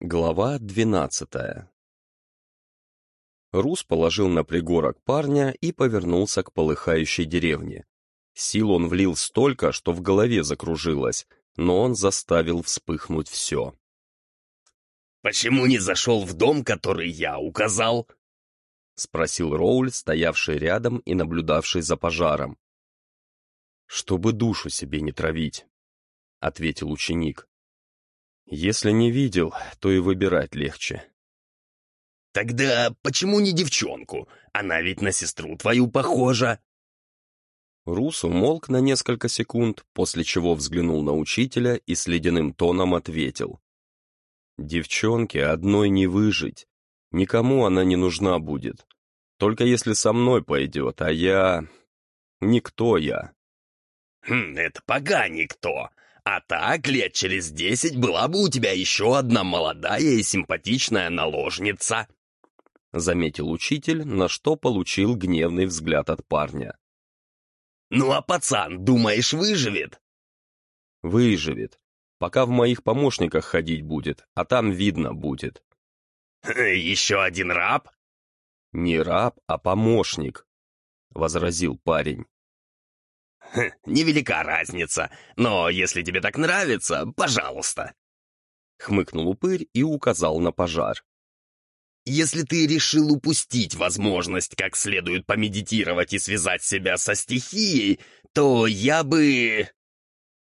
Глава двенадцатая Рус положил на пригорок парня и повернулся к полыхающей деревне. Сил он влил столько, что в голове закружилось, но он заставил вспыхнуть все. «Почему не зашел в дом, который я указал?» — спросил Роуль, стоявший рядом и наблюдавший за пожаром. «Чтобы душу себе не травить», — ответил ученик. «Если не видел, то и выбирать легче». «Тогда почему не девчонку? Она ведь на сестру твою похожа». Рус умолк на несколько секунд, после чего взглянул на учителя и с ледяным тоном ответил. «Девчонке одной не выжить. Никому она не нужна будет. Только если со мной пойдет, а я... Никто я». «Хм, это пока никто. А так, лет через десять была бы у тебя еще одна молодая и симпатичная наложница», — заметил учитель, на что получил гневный взгляд от парня. «Ну а пацан, думаешь, выживет?» «Выживет. Пока в моих помощниках ходить будет, а там видно будет». «Еще один раб?» «Не раб, а помощник», — возразил парень. «Невелика разница, но если тебе так нравится, пожалуйста!» Хмыкнул упырь и указал на пожар. «Если ты решил упустить возможность как следует помедитировать и связать себя со стихией, то я бы...»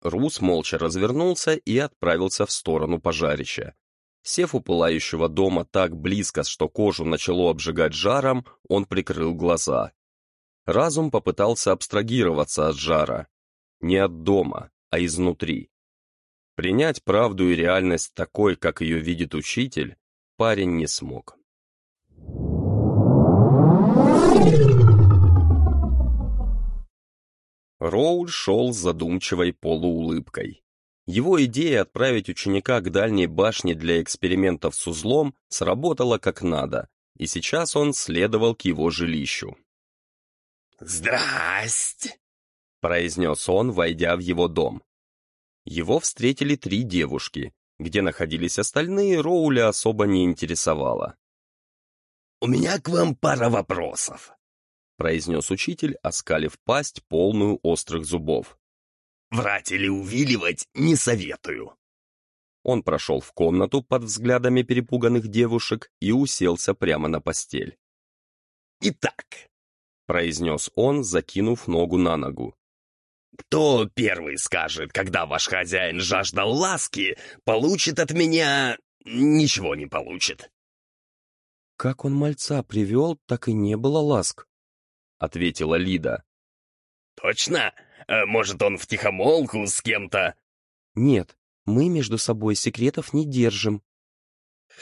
Рус молча развернулся и отправился в сторону пожарища. Сев у пылающего дома так близко, что кожу начало обжигать жаром, он прикрыл глаза. Разум попытался абстрагироваться от жара. Не от дома, а изнутри. Принять правду и реальность такой, как ее видит учитель, парень не смог. Роуль шел с задумчивой полуулыбкой. Его идея отправить ученика к дальней башне для экспериментов с узлом сработала как надо, и сейчас он следовал к его жилищу. «Здрасте!» — произнес он, войдя в его дом. Его встретили три девушки. Где находились остальные, Роуля особо не интересовало. «У меня к вам пара вопросов», — произнес учитель, оскалив пасть, полную острых зубов. «Врать или увиливать не советую». Он прошел в комнату под взглядами перепуганных девушек и уселся прямо на постель. «Итак, произнес он, закинув ногу на ногу. «Кто первый скажет, когда ваш хозяин жаждал ласки, получит от меня... ничего не получит». «Как он мальца привел, так и не было ласк», — ответила Лида. «Точно? Э, может, он втихомолку с кем-то?» «Нет, мы между собой секретов не держим».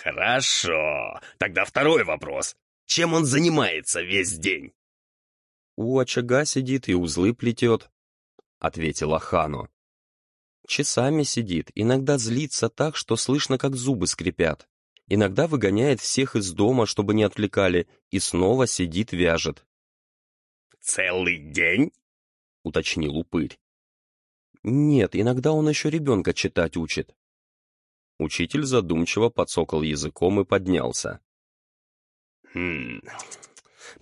«Хорошо. Тогда второй вопрос. Чем он занимается весь день?» «У очага сидит и узлы плетет», — ответила Хану. «Часами сидит, иногда злится так, что слышно, как зубы скрипят. Иногда выгоняет всех из дома, чтобы не отвлекали, и снова сидит вяжет». «Целый день?» — уточнил упырь. «Нет, иногда он еще ребенка читать учит». Учитель задумчиво подсокал языком и поднялся. «Хм,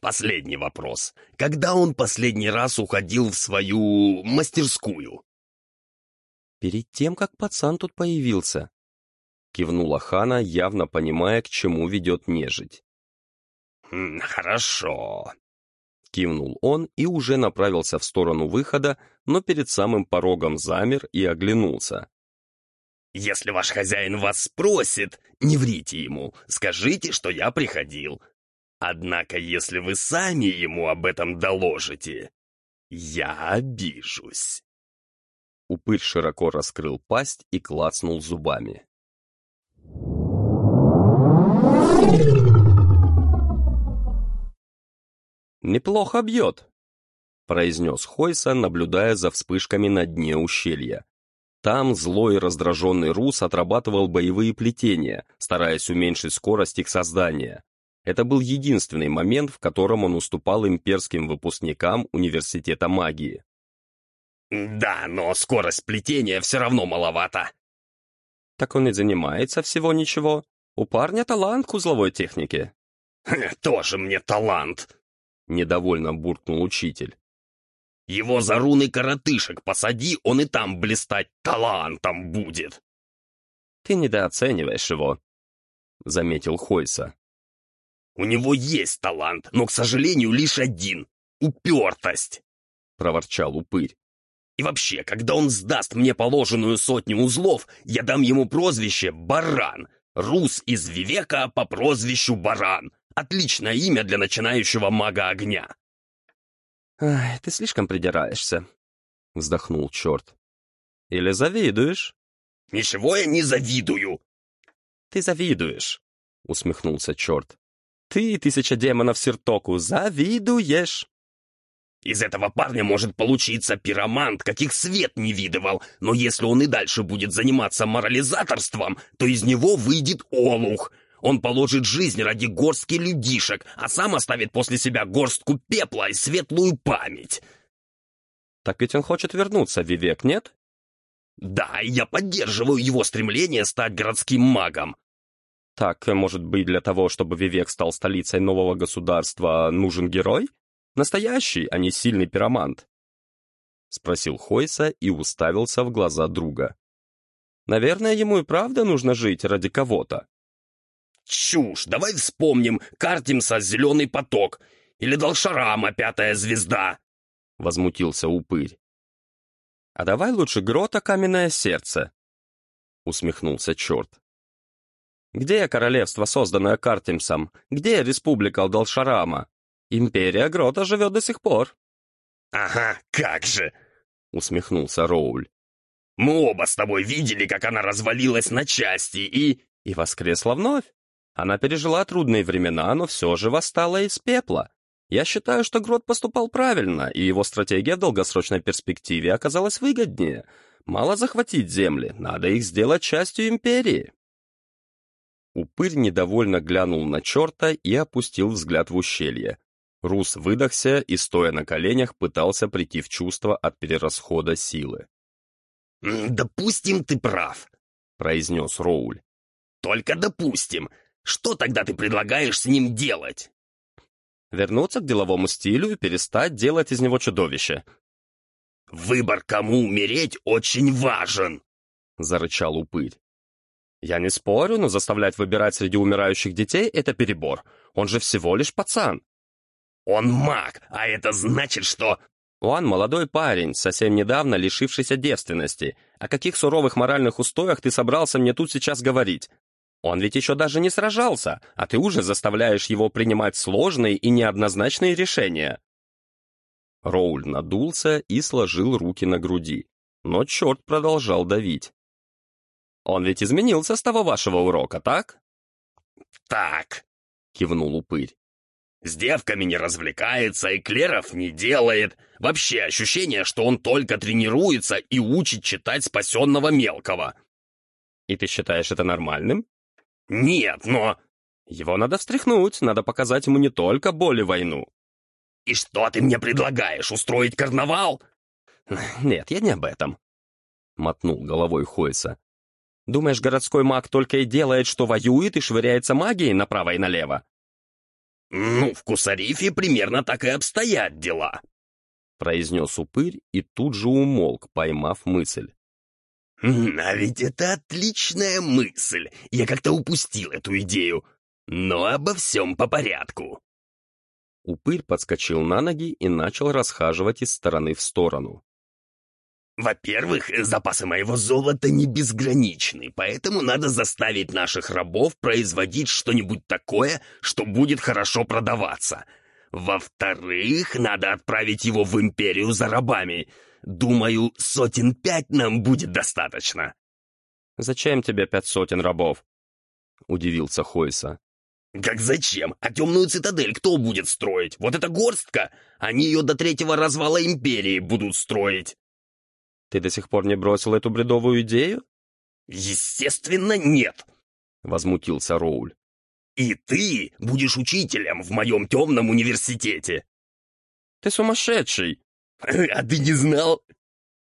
Последний вопрос. Когда он последний раз уходил в свою мастерскую? Перед тем, как пацан тут появился. Кивнула Хана, явно понимая, к чему ведет нежить. «Хм, «Хорошо», — кивнул он и уже направился в сторону выхода, но перед самым порогом замер и оглянулся. «Если ваш хозяин вас спросит, не врите ему, скажите, что я приходил. Однако, если вы сами ему об этом доложите, я обижусь. Упырь широко раскрыл пасть и клацнул зубами. «Неплохо бьет», — произнес Хойса, наблюдая за вспышками на дне ущелья. Там злой и раздраженный Рус отрабатывал боевые плетения, стараясь уменьшить скорость их создания. Это был единственный момент, в котором он уступал имперским выпускникам университета магии. «Да, но скорость плетения все равно маловато». «Так он и занимается всего ничего», У парня талант к узловой технике. «Тоже мне талант!» — недовольно буркнул учитель. «Его за руны коротышек посади, он и там блистать талантом будет!» «Ты недооцениваешь его», — заметил Хойса. «У него есть талант, но, к сожалению, лишь один — упертость!» — проворчал упырь. «И вообще, когда он сдаст мне положенную сотню узлов, я дам ему прозвище «Баран», Рус из Вивека по прозвищу Баран. Отличное имя для начинающего мага огня. «Ай, ты слишком придираешься», — вздохнул черт. «Или завидуешь?» «Ничего я не завидую!» «Ты завидуешь», — усмехнулся черт. «Ты, тысяча демонов Сиртоку, завидуешь!» Из этого парня может получиться пиромант, каких свет не видывал, но если он и дальше будет заниматься морализаторством, то из него выйдет олух — он положит жизнь ради горстки людишек, а сам оставит после себя горстку пепла и светлую память. Так ведь он хочет вернуться, Вивек, нет? Да, я поддерживаю его стремление стать городским магом. Так, может быть, для того, чтобы Вивек стал столицей нового государства, нужен герой? Настоящий, а не сильный пиромант? Спросил Хойса и уставился в глаза друга. Наверное, ему и правда нужно жить ради кого-то. Чушь! Давай вспомним Картимса «Зеленый поток» или Долшарама «Пятая звезда». Возмутился упырь. «А давай лучше Грота «Каменное сердце», — усмехнулся черт. «Где королевство, созданное Картимсом? Где республика Долшарама? Империя Грота живет до сих пор». «Ага, как же!» — усмехнулся Роуль. «Мы оба с тобой видели, как она развалилась на части и...» «И воскресла вновь. Она пережила трудные времена, но все же восстала из пепла. Я считаю, что Грот поступал правильно, и его стратегия в долгосрочной перспективе оказалась выгоднее. Мало захватить земли, надо их сделать частью империи. Упырь недовольно глянул на черта и опустил взгляд в ущелье. Рус выдохся и, стоя на коленях, пытался прийти в чувство от перерасхода силы. «Допустим, ты прав», — произнес Роуль. «Только допустим. Что тогда ты предлагаешь с ним делать? Вернуться к деловому стилю и перестать делать из него чудовище. «Выбор, кому умереть, очень важен!» — зарычал упырь. «Я не спорю, но заставлять выбирать среди умирающих детей — это перебор. Он же всего лишь пацан». «Он маг, а это значит, что...» «Он молодой парень, совсем недавно лишившийся девственности. О каких суровых моральных устоях ты собрался мне тут сейчас говорить? Он ведь еще даже не сражался, а ты уже заставляешь его принимать сложные и неоднозначные решения. Роуль надулся и сложил руки на груди, но черт продолжал давить. «Он ведь изменился с того вашего урока, так?» «Так», — кивнул упырь. «С девками не развлекается, эклеров не делает. Вообще ощущение, что он только тренируется и учит читать спасенного мелкого». «И ты считаешь это нормальным?» «Нет, но...» «Его надо встряхнуть, надо показать ему не только боль и войну». «И что ты мне предлагаешь, устроить карнавал?» «Нет, я не об этом», — мотнул головой Хойса. «Думаешь, городской маг только и делает, что воюет и швыряется магией направо и налево?» «Ну, в Кусарифе примерно так и обстоят дела», — произнес упырь и тут же умолк, поймав мысль. «А ведь это отличная мысль! Я как-то упустил эту идею. Но обо всем по порядку». Упырь подскочил на ноги и начал расхаживать из стороны в сторону. «Во-первых, запасы моего золота не безграничны, поэтому надо заставить наших рабов производить что-нибудь такое, что будет хорошо продаваться. Во-вторых, надо отправить его в империю за рабами. Думаю, сотен пять нам будет достаточно». «Зачем тебе пять сотен рабов?» — удивился Хойса. «Как зачем? А темную цитадель кто будет строить? Вот эта горстка? Они ее до третьего развала империи будут строить». «Ты до сих пор не бросил эту бредовую идею?» «Естественно, нет!» — возмутился Роуль. «И ты будешь учителем в моем темном университете!» «Ты сумасшедший!» «А ты не знал?»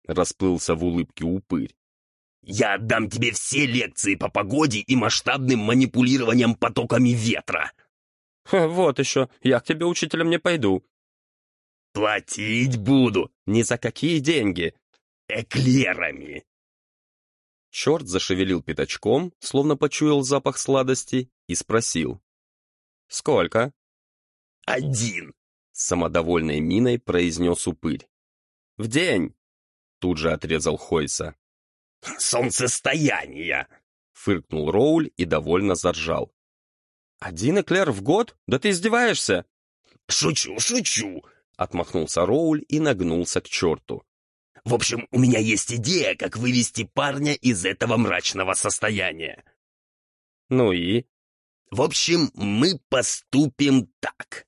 Расплылся в улыбке упырь. Я отдам тебе все лекции по погоде и масштабным манипулированием потоками ветра. вот еще, я к тебе учителем не пойду. Платить буду. Ни за какие деньги. Эклерами. Черт зашевелил пятачком, словно почуял запах сладости, и спросил. «Сколько?» «Один», — с самодовольной миной произнес упырь. «В день!» — тут же отрезал Хойса. «Солнцестояние!» — фыркнул Роуль и довольно заржал. «Один эклер в год? Да ты издеваешься!» «Шучу, шучу!» — отмахнулся Роуль и нагнулся к черту. «В общем, у меня есть идея, как вывести парня из этого мрачного состояния». «Ну и?» «В общем, мы поступим так».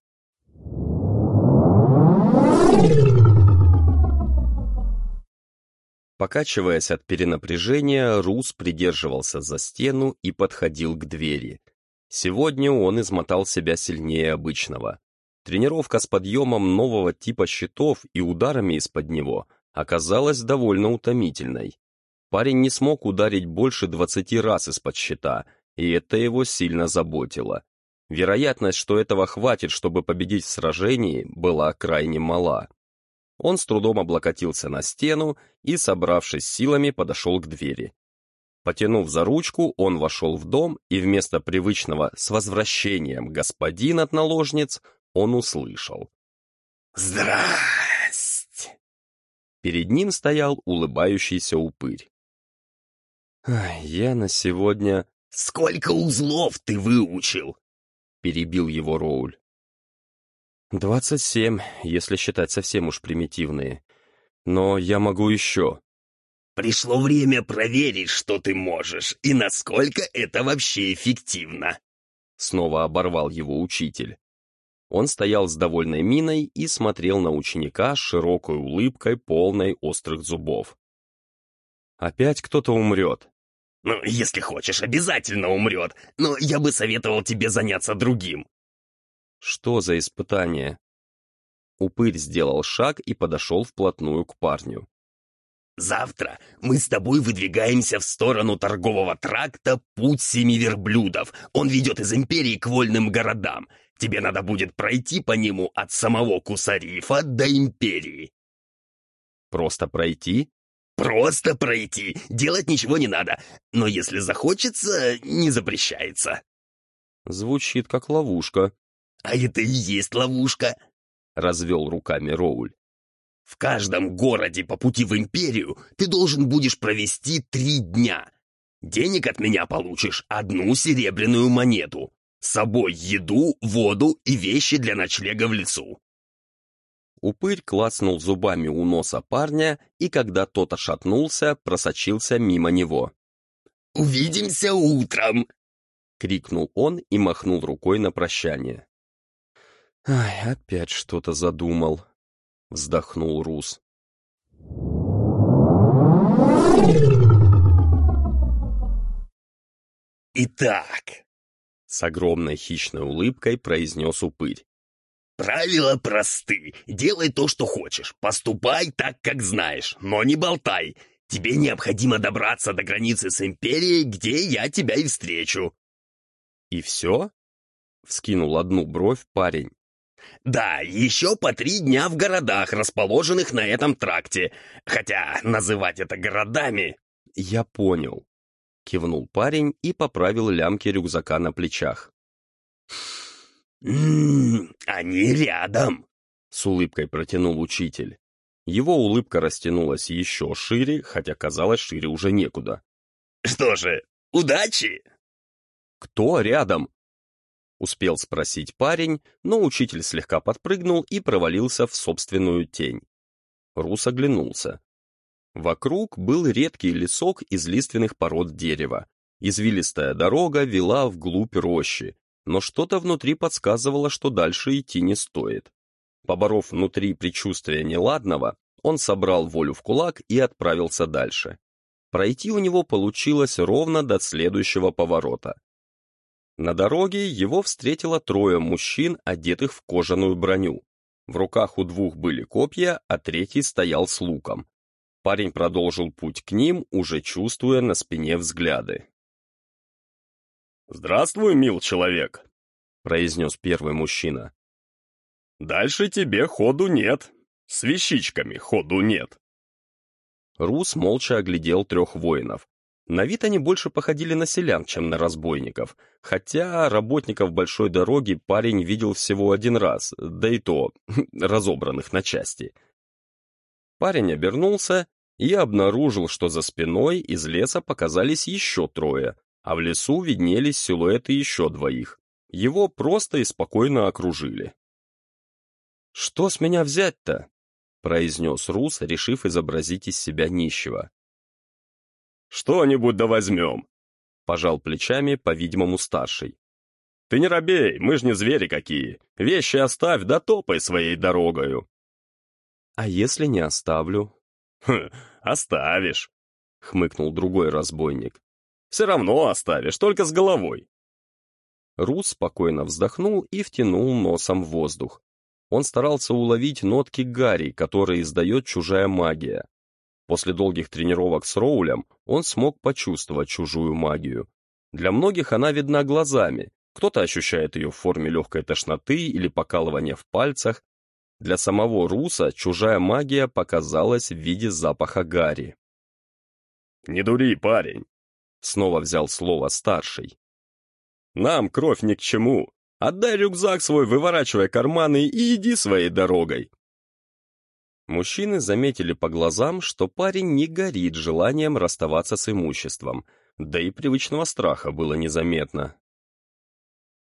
Покачиваясь от перенапряжения, Рус придерживался за стену и подходил к двери. Сегодня он измотал себя сильнее обычного. Тренировка с подъемом нового типа щитов и ударами из-под него оказалась довольно утомительной. Парень не смог ударить больше 20 раз из-под щита, и это его сильно заботило. Вероятность, что этого хватит, чтобы победить в сражении, была крайне мала. Он с трудом облокотился на стену и, собравшись силами, подошел к двери. Потянув за ручку, он вошел в дом, и вместо привычного «с возвращением, господин от наложниц» он услышал. «Здрасте!» Перед ним стоял улыбающийся упырь. «Я на сегодня...» «Сколько узлов ты выучил?» Перебил его Роуль. «Двадцать семь, если считать совсем уж примитивные. Но я могу еще». «Пришло время проверить, что ты можешь, и насколько это вообще эффективно». Снова оборвал его учитель. Он стоял с довольной миной и смотрел на ученика с широкой улыбкой, полной острых зубов. «Опять кто-то умрет». «Ну, если хочешь, обязательно умрет, но я бы советовал тебе заняться другим». Что за испытание? Упырь сделал шаг и подошел вплотную к парню. «Завтра мы с тобой выдвигаемся в сторону торгового тракта «Путь семи верблюдов». Он ведет из Империи к вольным городам. Тебе надо будет пройти по нему от самого Кусарифа до Империи». «Просто пройти?» «Просто пройти. Делать ничего не надо. Но если захочется, не запрещается». Звучит как ловушка. «А это и есть ловушка», — развел руками Роуль. «В каждом городе по пути в Империю ты должен будешь провести три дня. Денег от меня получишь одну серебряную монету. С собой еду, воду и вещи для ночлега в лесу». Упырь клацнул зубами у носа парня, и когда тот ошатнулся, просочился мимо него. «Увидимся утром!» — крикнул он и махнул рукой на прощание. «Ай, опять что-то задумал», — вздохнул Рус. «Итак», — с огромной хищной улыбкой произнес упырь, «правила просты. Делай то, что хочешь. Поступай так, как знаешь, но не болтай. Тебе необходимо добраться до границы с Империей, где я тебя и встречу». «И все?» — вскинул одну бровь парень. Да, еще по три дня в городах, расположенных на этом тракте. Хотя называть это городами... Я понял. Кивнул парень и поправил лямки рюкзака на плечах. «М-м, они рядом!» С улыбкой протянул учитель. Его улыбка растянулась еще шире, хотя казалось, шире уже некуда. «Что же, удачи!» «Кто рядом?» Успел спросить парень, но учитель слегка подпрыгнул и провалился в собственную тень. Рус оглянулся. Вокруг был редкий лесок из лиственных пород дерева. Извилистая дорога вела вглубь рощи, но что-то внутри подсказывало, что дальше идти не стоит. Поборов внутри предчувствие неладного, он собрал волю в кулак и отправился дальше. Пройти у него получилось ровно до следующего поворота. На дороге его встретило трое мужчин, одетых в кожаную броню. В руках у двух были копья, а третий стоял с луком. Парень продолжил путь к ним, уже чувствуя на спине взгляды. «Здравствуй, мил человек», — произнес первый мужчина. «Дальше тебе ходу нет. С вещичками ходу нет». Рус молча оглядел трех воинов. На вид они больше походили на селян, чем на разбойников, хотя работников большой дороги парень видел всего один раз, да и то разобранных на части. Парень обернулся и обнаружил, что за спиной из леса показались еще трое, а в лесу виднелись силуэты еще двоих. Его просто и спокойно окружили. «Что с меня взять-то?» — произнес Рус, решив изобразить из себя нищего. «Что-нибудь да возьмем», — пожал плечами, по-видимому, старший. «Ты не робей, мы ж не звери какие. Вещи оставь, да топай своей дорогою». «А если не оставлю?» «Хм, оставишь», — хмыкнул другой разбойник. «Все равно оставишь, только с головой». Рус спокойно вздохнул и втянул носом в воздух. Он старался уловить нотки Гарри, которые издает чужая магия. После долгих тренировок с Роулем он смог почувствовать чужую магию. Для многих она видна глазами, кто-то ощущает ее в форме легкой тошноты или покалывания в пальцах. Для самого Руса чужая магия показалась в виде запаха Гарри. «Не дури, парень!» — снова взял слово старший. «Нам кровь ни к чему. Отдай рюкзак свой, выворачивай карманы и иди своей дорогой. Мужчины заметили по глазам, что парень не горит желанием расставаться с имуществом, да и привычного страха было незаметно.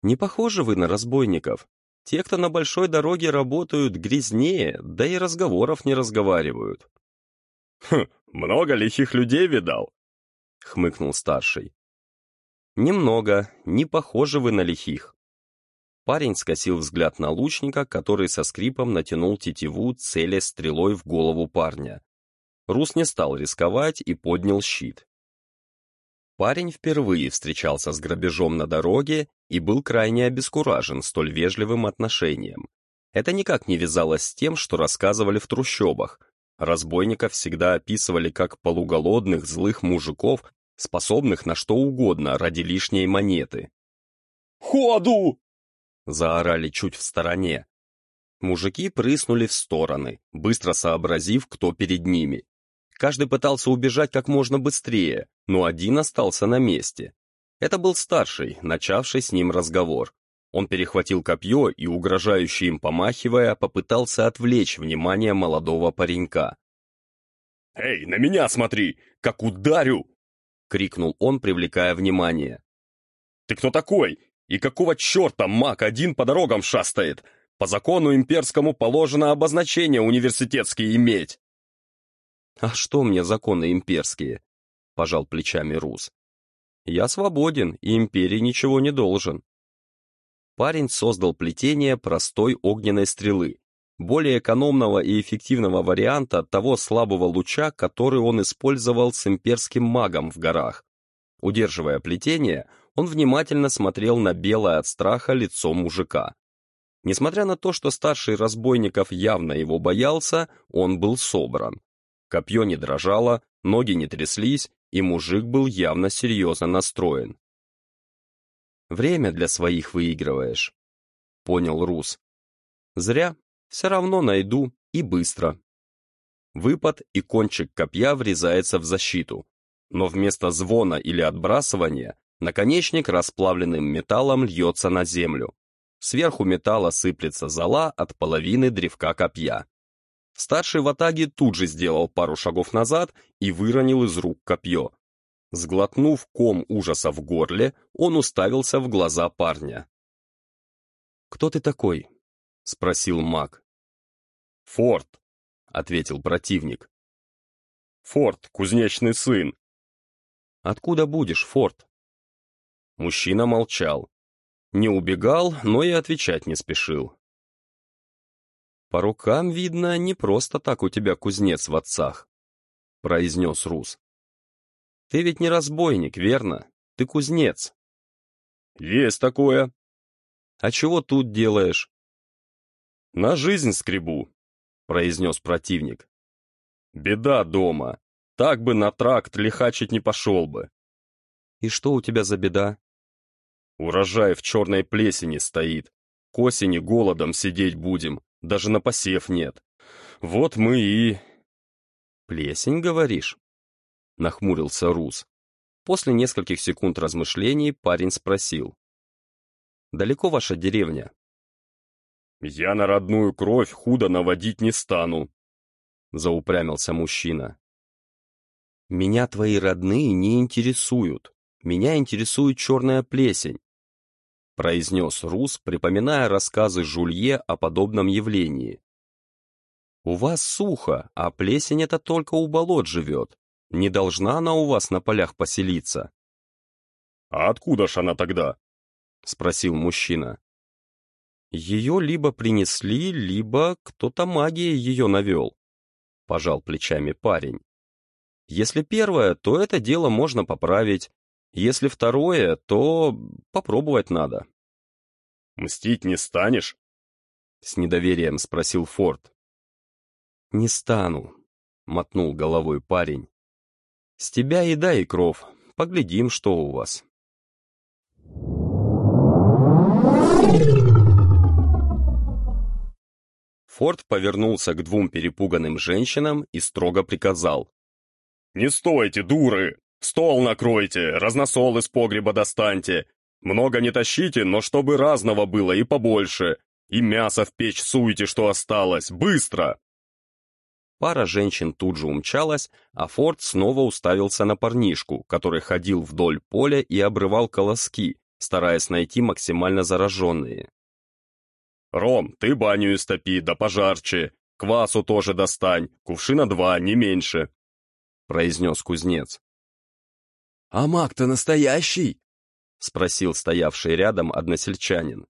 «Не похожи вы на разбойников. Те, кто на большой дороге работают, грязнее, да и разговоров не разговаривают». «Хм, много лихих людей видал?» — хмыкнул старший. «Немного, не похожи вы на лихих. Парень скосил взгляд на лучника, который со скрипом натянул тетиву, целя стрелой в голову парня. Рус не стал рисковать и поднял щит. Парень впервые встречался с грабежом на дороге и был крайне обескуражен столь вежливым отношением. Это никак не вязалось с тем, что рассказывали в трущобах. Разбойников всегда описывали как полуголодных злых мужиков, способных на что угодно ради лишней монеты. «Ходу!» заорали чуть в стороне. Мужики прыснули в стороны, быстро сообразив, кто перед ними. Каждый пытался убежать как можно быстрее, но один остался на месте. Это был старший, начавший с ним разговор. Он перехватил копье и, угрожающе им помахивая, попытался отвлечь внимание молодого паренька. «Эй, на меня смотри! Как ударю!» — крикнул он, привлекая внимание. «Ты кто такой? И какого черта маг один по дорогам шастает? По закону имперскому положено обозначение университетские иметь. «А что мне законы имперские?» — пожал плечами Рус. «Я свободен, и империи ничего не должен». Парень создал плетение простой огненной стрелы, более экономного и эффективного варианта того слабого луча, который он использовал с имперским магом в горах. Удерживая плетение, он внимательно смотрел на белое от страха лицо мужика. Несмотря на то, что старший разбойников явно его боялся, он был собран. Копье не дрожало, ноги не тряслись, и мужик был явно серьезно настроен. «Время для своих выигрываешь», — понял Рус. «Зря, все равно найду, и быстро». Выпад и кончик копья врезается в защиту, но вместо звона или отбрасывания Наконечник расплавленным металлом льется на землю. Сверху металла сыплется зола от половины древка копья. Старший в атаге тут же сделал пару шагов назад и выронил из рук копье. Сглотнув ком ужаса в горле, он уставился в глаза парня. «Кто ты такой?» — спросил маг. «Форд», — ответил противник. «Форд, кузнечный сын». «Откуда будешь, Форд?» Мужчина молчал. Не убегал, но и отвечать не спешил. «По рукам, видно, не просто так у тебя кузнец в отцах», — произнес Рус. «Ты ведь не разбойник, верно? Ты кузнец». «Есть такое». «А чего тут делаешь?» «На жизнь скребу», — произнес противник. Беда дома. Так бы на тракт лихачить не пошел бы. И что у тебя за беда? Урожай в черной плесени стоит. К осени голодом сидеть будем, даже на посев нет. Вот мы и... Плесень, говоришь? Нахмурился Рус. После нескольких секунд размышлений парень спросил. «Далеко ваша деревня?» «Я на родную кровь худо наводить не стану», — заупрямился мужчина. «Меня твои родные не интересуют. Меня интересует черная плесень», — произнес Рус, припоминая рассказы Жулье о подобном явлении. «У вас сухо, а плесень это только у болот живет. Не должна она у вас на полях поселиться?» «А откуда ж она тогда?» — спросил мужчина. Ее либо принесли, либо кто-то магией ее навел, — пожал плечами парень. Если первое, то это дело можно поправить. Если второе, то попробовать надо. «Мстить не станешь?» — с недоверием спросил Форд. «Не стану», — мотнул головой парень. «С тебя еда и кров. Поглядим, что у вас». Форд повернулся к двум перепуганным женщинам и строго приказал. «Не стойте, дуры! Стол накройте, разносол из погреба достаньте. Много не тащите, но чтобы разного было и побольше. И мясо в печь суйте, что осталось. Быстро!» Пара женщин тут же умчалась, а Форд снова уставился на парнишку, который ходил вдоль поля и обрывал колоски, стараясь найти максимально зараженные. «Ром, ты баню истопи, да пожарче. Квасу тоже достань, кувшина два, не меньше», — произнес кузнец. «А маг-то настоящий?» — спросил стоявший рядом односельчанин.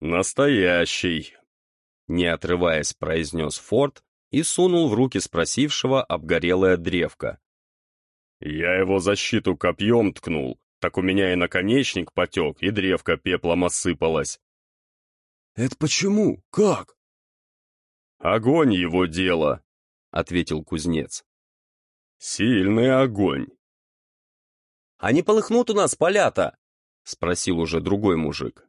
«Настоящий», — не отрываясь, произнес Форд и сунул в руки спросившего обгорелое древко. «Я его защиту копьем ткнул, так у меня и наконечник потек, и древко пеплом осыпалось. «Это почему? Как?» «Огонь его дело», — ответил кузнец. «Сильный огонь». «А не полыхнут у нас поля-то?» — спросил уже другой мужик.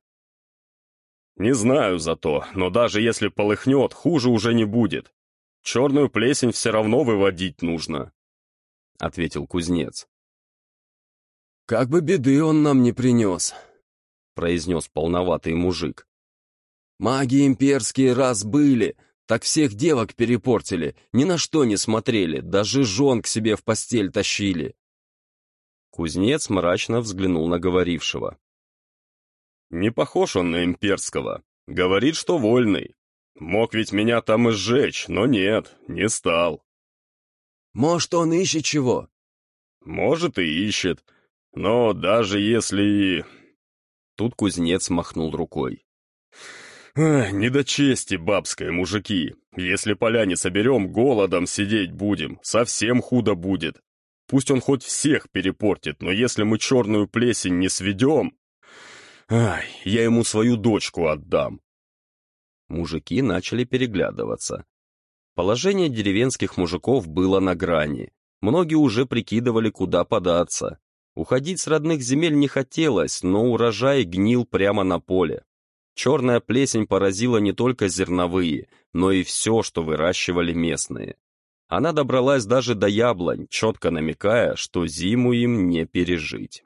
«Не знаю зато, но даже если полыхнет, хуже уже не будет. Черную плесень все равно выводить нужно», — ответил кузнец. «Как бы беды он нам не принес», — произнес полноватый мужик. Маги имперские раз были, так всех девок перепортили, ни на что не смотрели, даже жен к себе в постель тащили. Кузнец мрачно взглянул на говорившего. «Не похож он на имперского. Говорит, что вольный. Мог ведь меня там и сжечь, но нет, не стал». «Может, он ищет чего?» «Может, и ищет. Но даже если...» Тут кузнец махнул рукой. «Не до чести бабской, мужики. Если поля не соберем, голодом сидеть будем. Совсем худо будет. Пусть он хоть всех перепортит, но если мы черную плесень не сведем... Ай, я ему свою дочку отдам». Мужики начали переглядываться. Положение деревенских мужиков было на грани. Многие уже прикидывали, куда податься. Уходить с родных земель не хотелось, но урожай гнил прямо на поле. Черная плесень поразила не только зерновые, но и все, что выращивали местные. Она добралась даже до яблонь, четко намекая, что зиму им не пережить.